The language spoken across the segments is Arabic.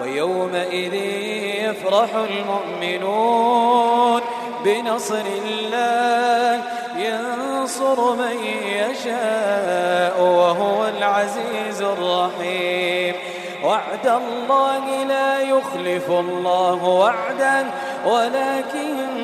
ويومئذ يفرح المؤمنون بنصر الله ينصر من يشاء وهو العزيز الرحيم. وعد الله لا يخلف الله وعدا ولكن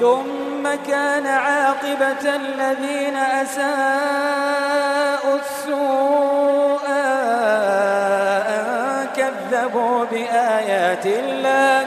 ثم كان عاقبة الذين أساءوا السوء أن كذبوا بآيات الله.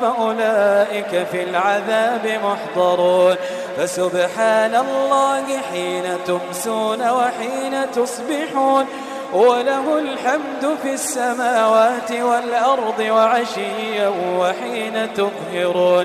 فأولئك في العذاب محضرون. فسبحان الله حين تمسون وحين تصبحون. وله الحمد في السماوات والأرض وعشيا وحين تظهرون.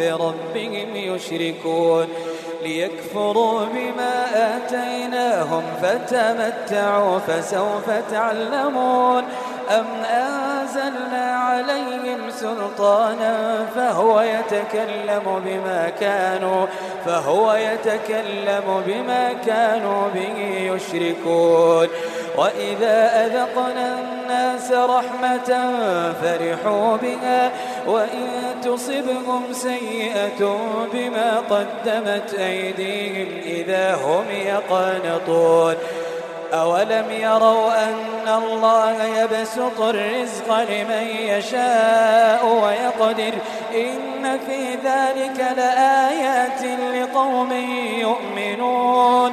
بربهم يشركون ليكفروا بما آتيناهم فتمتعوا فسوف تعلمون أم أنزلنا عليهم سلطانا فهو يتكلم بما كانوا فهو يتكلم بما كانوا به يشركون وإذا أذقنا الناس رحمة فرحوا بها وإن تصبهم سيئة بما قدمت أيديهم إذا هم يقانطون أولم يروا أن الله يبسط الرزق لمن يشاء ويقدر إن في ذلك لآيات لقوم يؤمنون.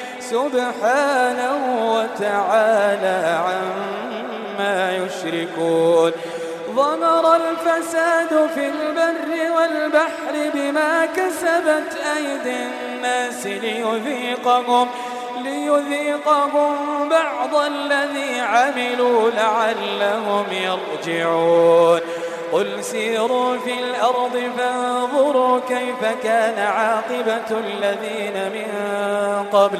سبحانه وتعالى عما يشركون. ظهر الفساد في البر والبحر بما كسبت أيدي الناس ليذيقهم ليذيقهم بعض الذي عملوا لعلهم يرجعون. قل سيروا في الأرض فانظروا كيف كان عاقبة الذين من قبل.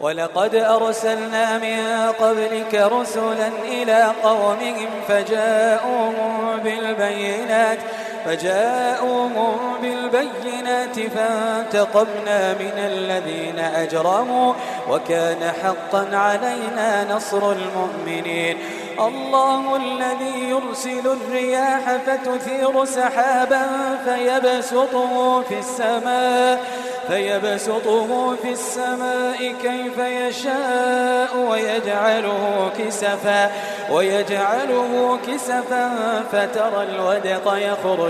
ولقد أرسلنا من قبلك رسلا إلى قومهم فجاءوهم بالبينات فجاءوهم بالبينات فانتقمنا من الذين أجرموا وكان حقا علينا نصر المؤمنين. الله الذي يرسل الرياح فتثير سحابا فيبسطه في السماء فيبسطه في السماء كيف يشاء ويجعله كسفا ويجعله كسفا فترى الودق يخرج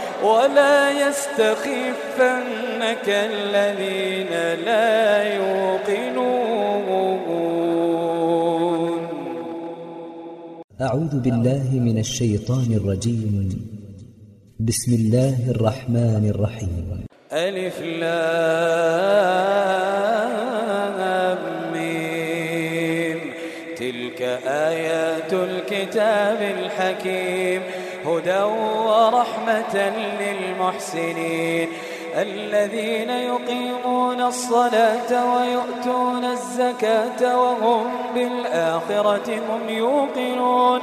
ولا يستخفنك الذين لا يوقنون. أعوذ بالله من الشيطان الرجيم. بسم الله الرحمن الرحيم. ألف لام ميم. تلك آيات الكتاب الحكيم. هدى ورحمة للمحسنين. الذين يقيمون الصلاة ويؤتون الزكاة وهم بالآخرة هم يوقنون.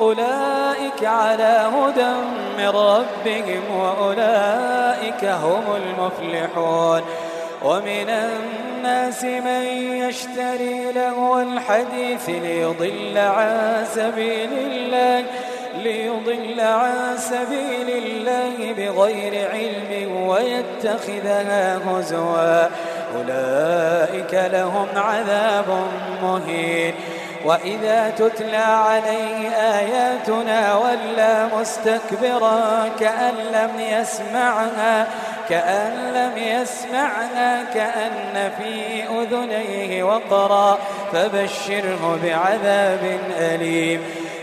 أولئك على هدى من ربهم وأولئك هم المفلحون. ومن الناس من يشتري له الحديث ليضل عن سبيل الله. ليضل عن سبيل الله بغير علم ويتخذها هزوا. أولئك لهم عذاب مهين. وإذا تتلى عليه آياتنا ولى مستكبرا كأن لم يسمعها كأن لم يسمعها كأن في أذنيه وقرا فبشره بعذاب أليم.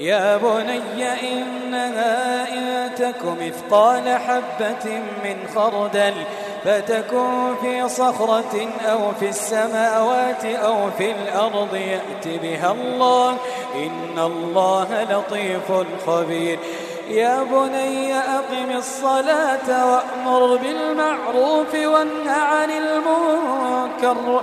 يا بني إنها إن تك مثقال حبة من خردل فتكون في صخرة أو في السماوات أو في الأرض يأت بها الله. إن الله لطيف خبير. يا بني أقم الصلاة وأمر بالمعروف وانه عن المنكر.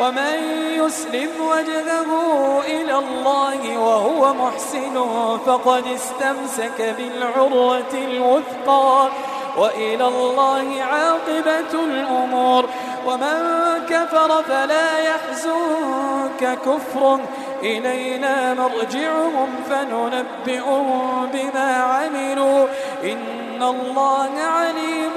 ومن يسلم وجهه إلى الله وهو محسن فقد استمسك بالعروة الوثقى وإلى الله عاقبة الأمور. ومن كفر فلا يحزنك كفر. إلينا مرجعهم فننبئهم بما عملوا. إن الله عليم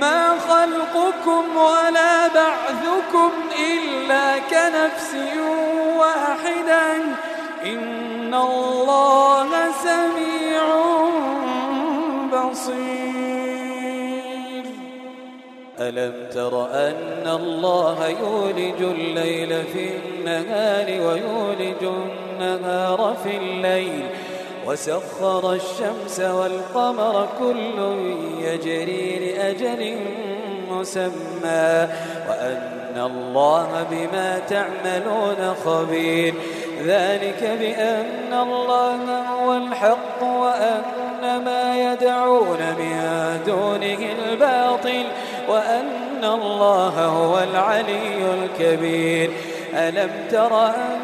ما خلقكم ولا بعثكم إلا كنفس واحدا إن الله سميع بصير. ألم تر أن الله يولج الليل في النهار ويولج النهار في الليل؟ وسخر الشمس والقمر كل يجري لأجل مسمى وأن الله بما تعملون خبير. ذلك بأن الله هو الحق وأن ما يدعون من دونه الباطل وأن الله هو العلي الكبير. ألم تر أن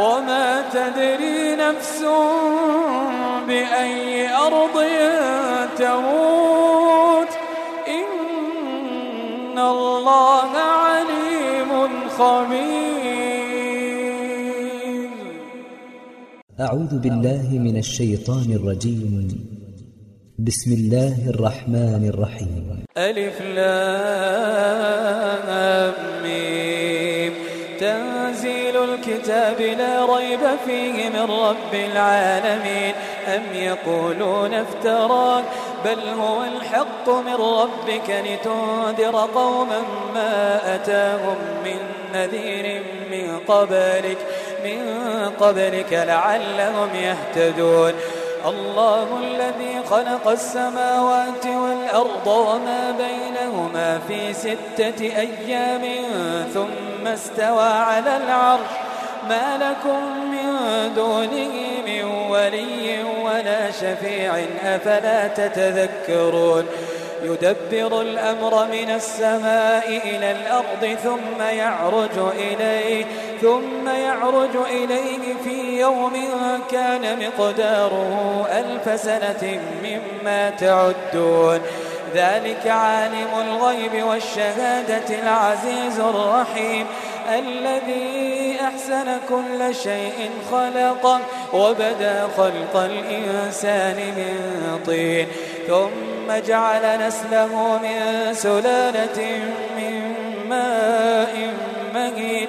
وما تدري نفس بأي أرض تموت. إن الله عليم خبير. أعوذ بالله من الشيطان الرجيم. بسم الله الرحمن الرحيم. ألف لام. الكتاب لا ريب فيه من رب العالمين. أم يقولون افتراك بل هو الحق من ربك لتنذر قوما ما أتاهم من نذير من قبلك من قبلك لعلهم يهتدون. الله الذي خلق السماوات والأرض وما بينهما في ستة أيام ثم استوى على العرش. ما لكم من دونه من ولي ولا شفيع أفلا تتذكرون؟ يدبر الأمر من السماء إلى الأرض ثم يعرج إليه ثم يعرج إليه في يوم كان مقداره ألف سنة مما تعدون. ذلك عالم الغيب والشهادة العزيز الرحيم. الذي أحسن كل شيء خلقه وبدأ خلق الإنسان من طين ثم جعل نسله من سلالة من ماء مهين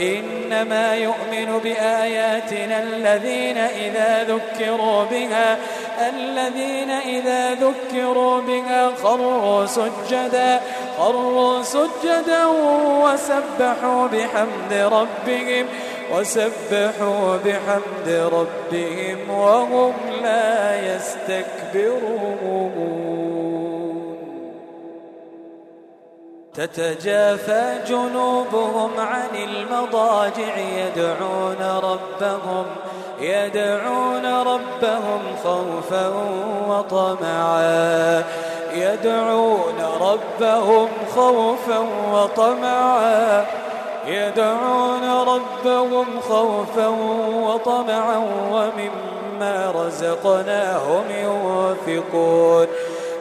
إنما يؤمن بآياتنا الذين إذا ذكروا بها الذين إذا ذكروا بها خروا سجدا خروا سجدا وسبحوا بحمد ربهم وسبحوا بحمد ربهم وهم لا يستكبرون. تتجافى جنوبهم عن المضاجع يدعون ربهم يدعون ربهم خوفا وطمعا. يدعون ربهم خوفا وطمعا. يدعون ربهم خوفا وطمعا ومما رزقناهم ينفقون.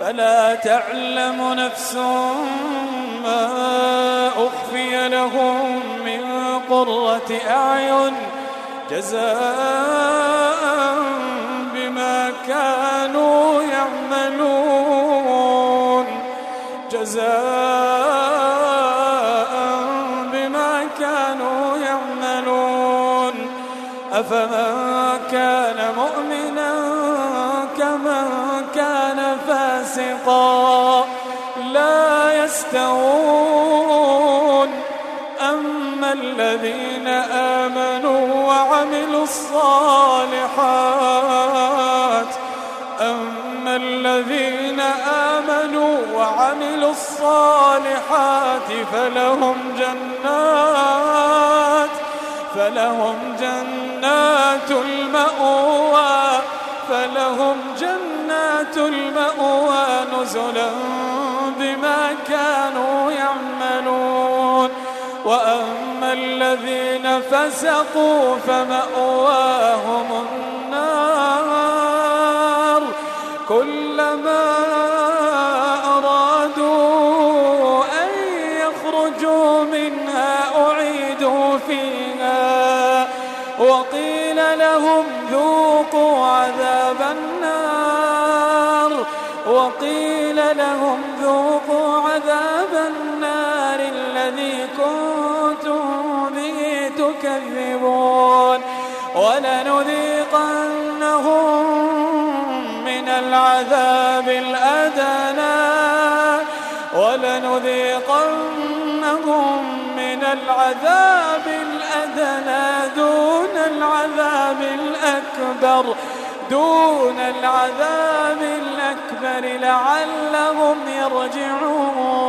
فلا تعلم نفس ما أخفي لهم من قرة أعين جزاء بما كانوا يعملون. جزاء بما كانوا يعملون. أفمن الذين آمنوا وعملوا الصالحات. أما الذين آمنوا وعملوا الصالحات فلهم جنات فلهم جنات المأوى فلهم جنات المأوى نزلا وأما الذين فسقوا فمأواهم النار كلما أرادوا أن يخرجوا منها أعيدوا فيها وقيل لهم ذوقوا عذاب النار وقيل لهم ذوقوا به تكذبون ولنذيقنهم من العذاب الأدنى ولنذيقنهم من العذاب الأدنى دون العذاب الأكبر دون العذاب الأكبر لعلهم يرجعون.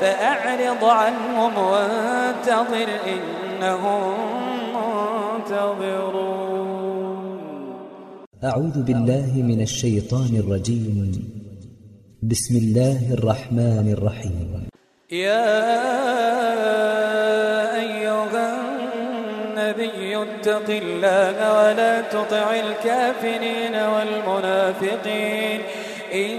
فأعرض عنهم وانتظر إنهم منتظرون. أعوذ بالله من الشيطان الرجيم. بسم الله الرحمن الرحيم. يا أيها النبي اتق الله ولا تطع الكافرين والمنافقين. إن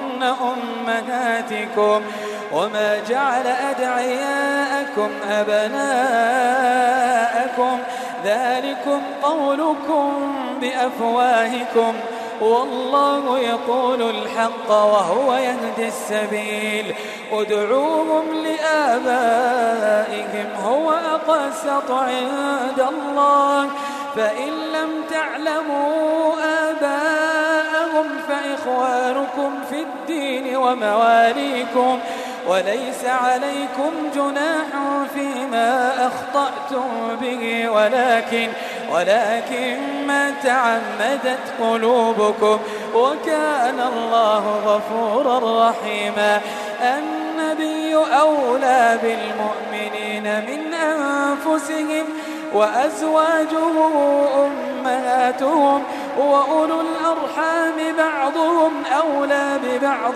منهن أمهاتكم وما جعل أدعياءكم أبناءكم ذلكم قولكم بأفواهكم والله يقول الحق وهو يهدي السبيل ادعوهم لآبائهم هو أقسط عند الله فإن لم تعلموا آباءهم فإخوانكم في الدين ومواليكم وليس عليكم جناح فيما أخطأتم به ولكن ولكن ما تعمدت قلوبكم. وكان الله غفورا رحيما. النبي أولى بالمؤمنين من أنفسهم وأزواجه أمهاتهم وأولو الأرحام بعضهم أولى ببعض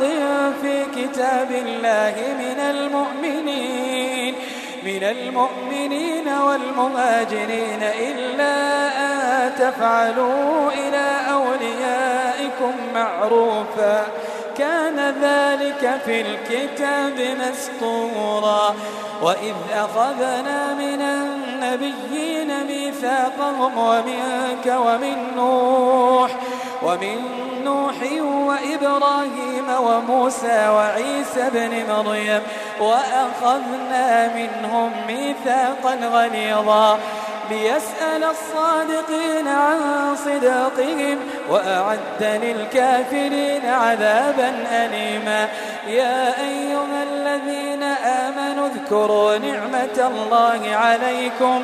في كتاب الله من المؤمنين من المؤمنين والمهاجرين إلا أن تفعلوا إلى أوليائكم معروفا. كان ذلك في الكتاب مسطورا. وإذ أخذنا من النبيين ميثاقهم ومنك ومن نوح ومن نوح وإبراهيم وموسى وعيسى بن مريم وأخذنا منهم ميثاقا غليظا ليسأل الصادقين عن صداقهم وأعد للكافرين عذابا أليما. يا أيها الذين آمنوا اذكروا نعمة الله عليكم.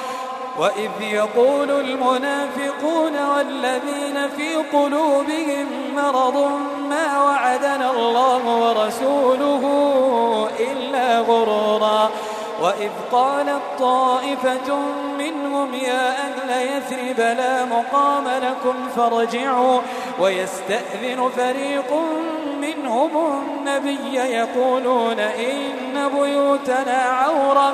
وإذ يقول المنافقون والذين في قلوبهم مرض ما وعدنا الله ورسوله إلا غرورا وإذ قالت طائفة منهم يا أهل يثرب لا مقام لكم فارجعوا ويستأذن فريق منهم النبي يقولون إن بيوتنا عورة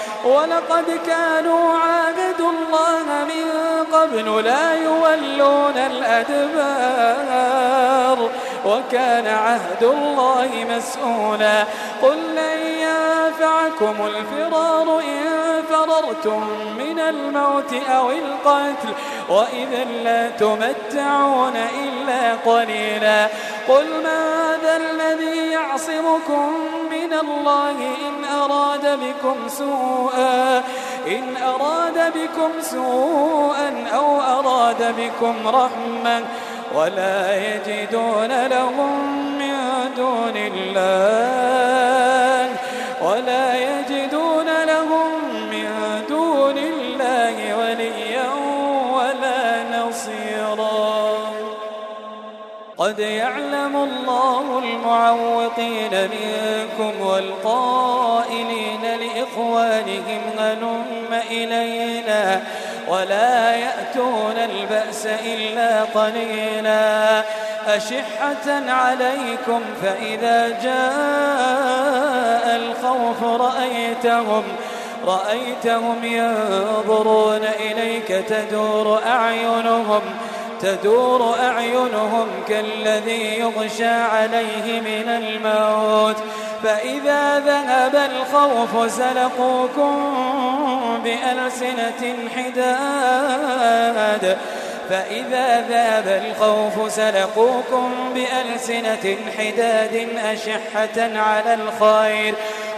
ولقد كانوا عاهدوا الله من قبل لا يولون الأدبار وكان عهد الله مسؤولا. قل لن ينفعكم الفرار إن فررتم من الموت أو القتل وإذا لا تمتعون إلا قليلا. قل ماذا الذي يعصمكم من الله إن أراد بكم سوءا؟ إن أراد بكم سوءا أو أراد بكم رحمة. ولا يجدون لهم من دون الله قد يعلم الله المعوقين منكم والقائلين لإخوانهم هلم إلينا ولا يأتون البأس إلا قليلا أشحة عليكم فإذا جاء الخوف رأيتهم رأيتهم ينظرون إليك تدور أعينهم تدور أعينهم كالذي يغشى عليه من الموت فإذا ذهب الخوف سلقوكم بألسنة حداد فإذا ذاب الخوف سلقوكم بألسنة حداد أشحة على الخير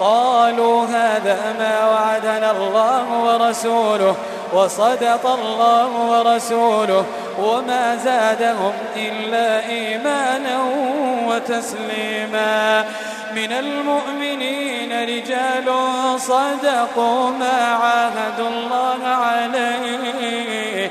قالوا هذا ما وعدنا الله ورسوله وصدق الله ورسوله وما زادهم إلا إيمانا وتسليما. من المؤمنين رجال صدقوا ما عاهدوا الله عليه.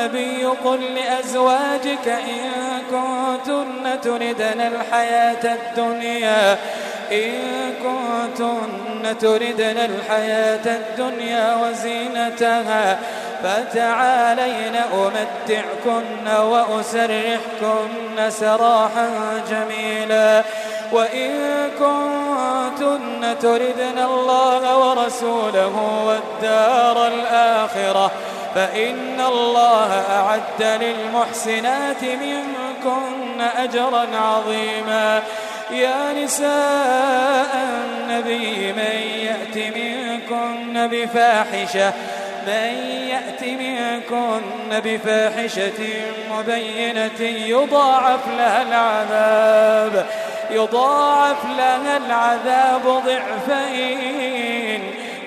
النبي قل لأزواجك إن كنتن تردن الحياة الدنيا إن كنتن تردن الحياة الدنيا وزينتها فتعالين أمتعكن وأسرحكن سراحا جميلا. وإن كنتن تردن الله ورسوله والدار الآخرة فإن الله أعد للمحسنات منكن أجرا عظيما. يا نساء النبي من يأت منكن بفاحشة من يأت منكن بفاحشة مبينة يضاعف لها العذاب يضاعف لها العذاب ضعفين.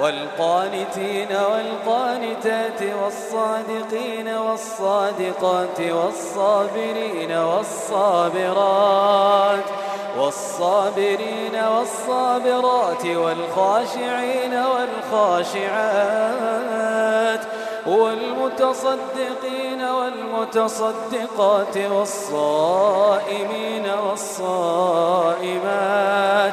والقانتين والقانتات والصادقين والصادقات والصابرين والصابرات والصابرين والصابرات والخاشعين والخاشعات والمتصدقين والمتصدقات والصائمين والصائمات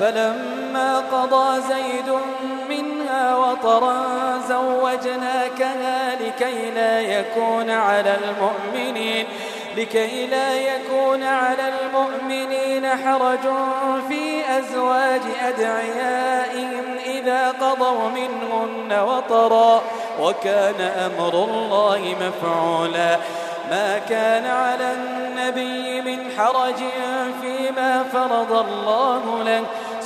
فلما قضى زيد منها وطرا زوجناكها لكي لا يكون على المؤمنين لكي لا يكون على المؤمنين حرج في أزواج أدعيائهم إذا قضوا منهن وطرا. وكان أمر الله مفعولا. ما كان على النبي من حرج فيما فرض الله له.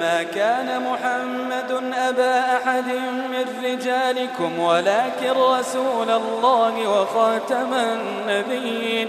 ما كان محمد أبا أحد من رجالكم ولكن رسول الله وخاتم النبيين.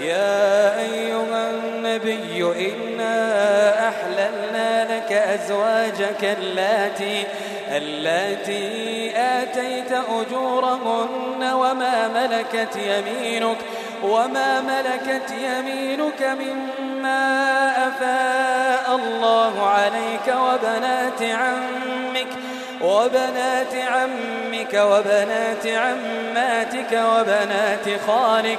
يا أيها النبي إنا أحللنا لك أزواجك اللاتي اللاتي آتيت أجورهن وما ملكت يمينك وما ملكت يمينك مما أفاء الله عليك وبنات عمك وبنات عمك وبنات عماتك وبنات خالك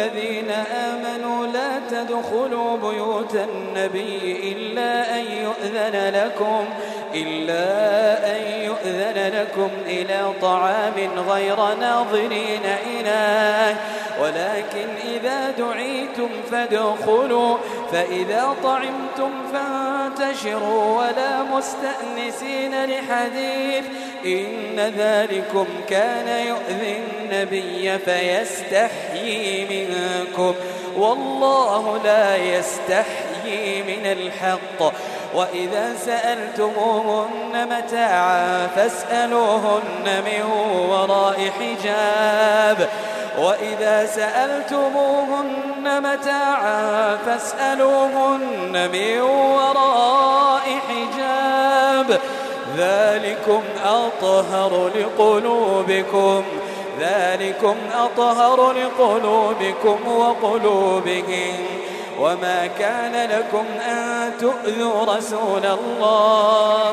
الذين آمنوا لا تدخلوا بيوت النبي إلا أن يؤذن لكم إلا أن يؤذن لكم إلى طعام غير ناظرين إله ولكن إذا دعيتم فادخلوا فإذا طعمتم فانتشروا ولا مستأنسين لحديث. إن ذلكم كان يؤذي النبي فيستحيي منكم والله لا يستحيي من الحق. وإذا سألتموهن متاعا فاسألوهن من وراء حجاب. وإذا سألتموهن متاعا فاسألوهن من وراء حجاب. ذلكم أطهر لقلوبكم. ذلكم أطهر لقلوبكم وقلوبهم وما كان لكم أن تؤذوا رسول الله.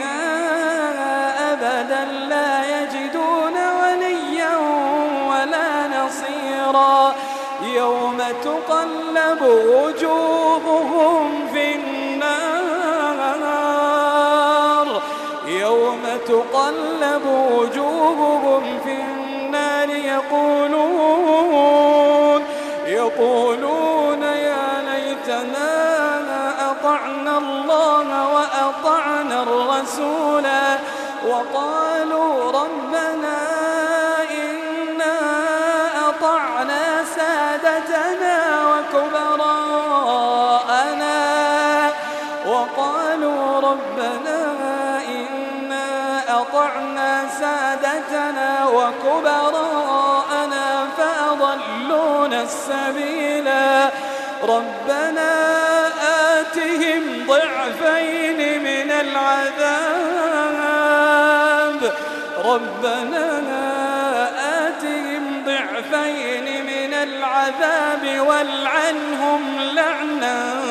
يوم تقلب وجوههم في النار يوم تقلب وجوههم في النار يقولون يقولون يا ليتنا أطعنا الله وأطعنا الرسولا وقالوا ربنا وكبراءنا فأضلونا السبيلا ربنا آتهم ضعفين من العذاب. ربنا آتهم ضعفين من العذاب والعنهم لعنا.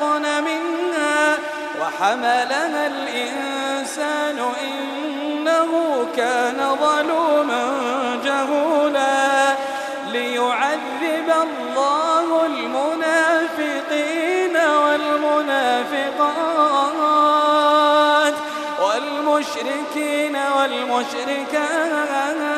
وأشفقن منها وحملها الإنسان إنه كان ظلوما جهولا ليعذب الله المنافقين والمنافقات والمشركين والمشركات.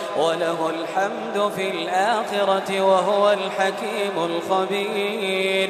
وله الحمد في الآخرة وهو الحكيم الخبير.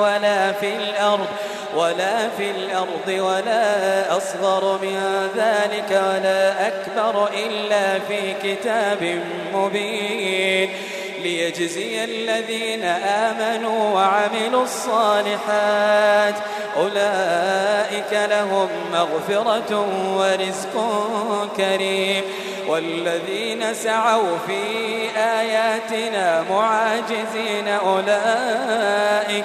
ولا في الأرض ولا في الأرض ولا أصغر من ذلك ولا أكبر إلا في كتاب مبين. ليجزي الذين آمنوا وعملوا الصالحات أولئك لهم مغفرة ورزق كريم. والذين سعوا في آياتنا معاجزين أولئك أولئك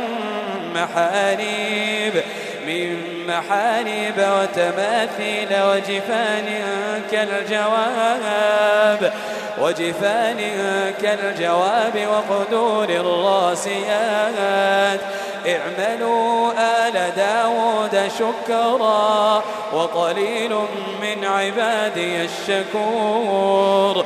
محاريب من محاريب وتماثيل وجفان كالجواب وجفان كالجواب وقدور الراسيات. اعملوا آل داود شكرا وقليل من عبادي الشكور.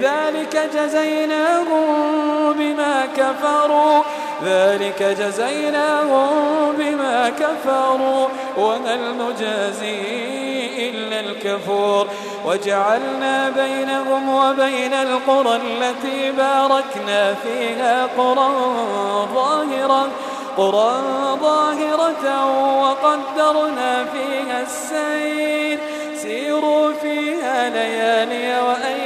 ذلك جزيناهم بما كفروا. ذلك جزيناهم بما كفروا. وهل نجازي إلا الكفور. وجعلنا بينهم وبين القرى التي باركنا فيها قرى ظاهرة قرى ظاهرة وقدرنا فيها السير. سيروا فيها ليالي آمنين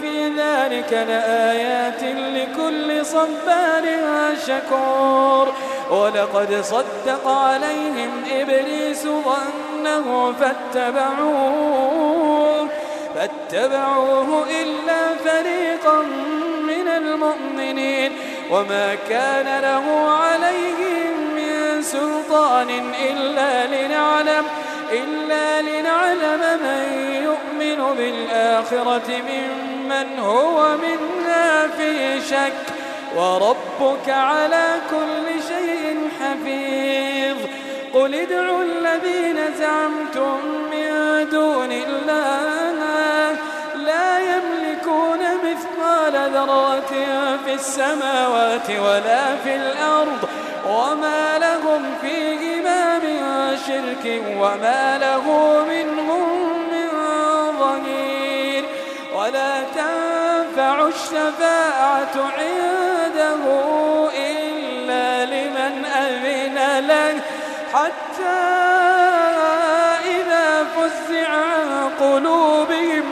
في ذلك لآيات لكل صبار شكور. ولقد صدق عليهم إبليس ظنه فاتبعوه فاتبعوه إلا فريقا من المؤمنين. وما كان له عليهم من سلطان إلا لنعلم إلا لنعلم من يؤمن بالآخرة ممن هو منها في شك وربك على كل شيء حفيظ. قل ادعوا الذين زعمتم من دون الله لا يملكون مثقال ذرة في السماوات ولا في الأرض وما لهم فيهما من شرك وما له منهم تنفع الشفاعة عنده إلا لمن أذن له. حتى إذا فزع عن قلوبهم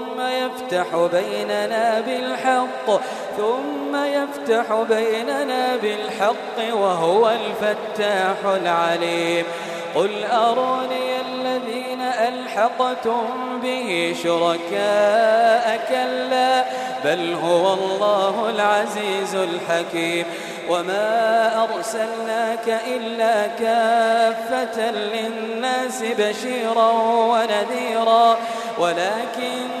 يفتح بيننا بالحق ثم يفتح بيننا بالحق وهو الفتاح العليم. قل أروني الذين ألحقتم به شركاء كلا بل هو الله العزيز الحكيم. وما أرسلناك إلا كافة للناس بشيرا ونذيرا ولكن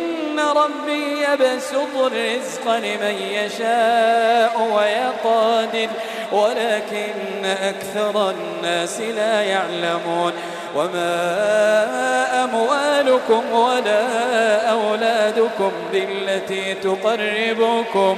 ربي يبسط الرزق لمن يشاء ويقادر ولكن أكثر الناس لا يعلمون. وما أموالكم ولا أولادكم بالتي تقربكم.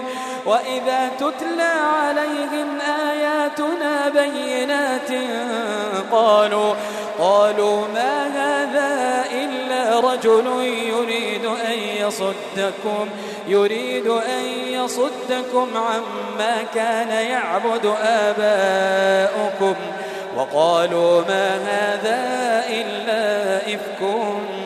وإذا تتلى عليهم آياتنا بينات قالوا قالوا ما هذا إلا رجل يريد أن يصدكم يريد أن يصدكم عما كان يعبد آباؤكم وقالوا ما هذا إلا إفك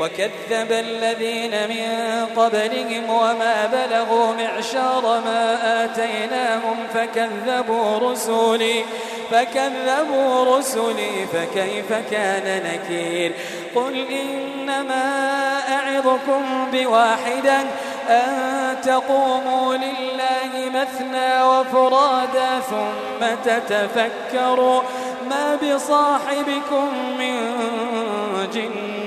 وكذب الذين من قبلهم وما بلغوا معشار ما آتيناهم فكذبوا رسلي فكذبوا رسلي فكيف كان نكير؟ قل إنما أعظكم بواحدا أن تقوموا لله مثنى وفرادا ثم تتفكروا ما بصاحبكم من جنة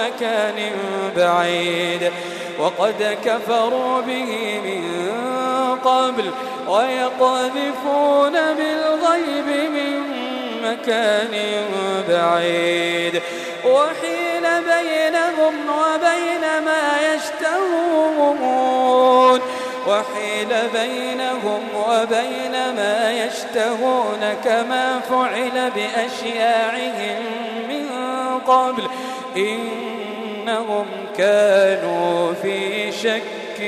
مكان بعيد. وقد كفروا به من قبل ويقذفون بالغيب من مكان بعيد. وحيل بينهم وبين ما يشتهون. وحيل بينهم وبين ما يشتهون كما فعل بأشياعهم من قبل. إنهم كانوا في شك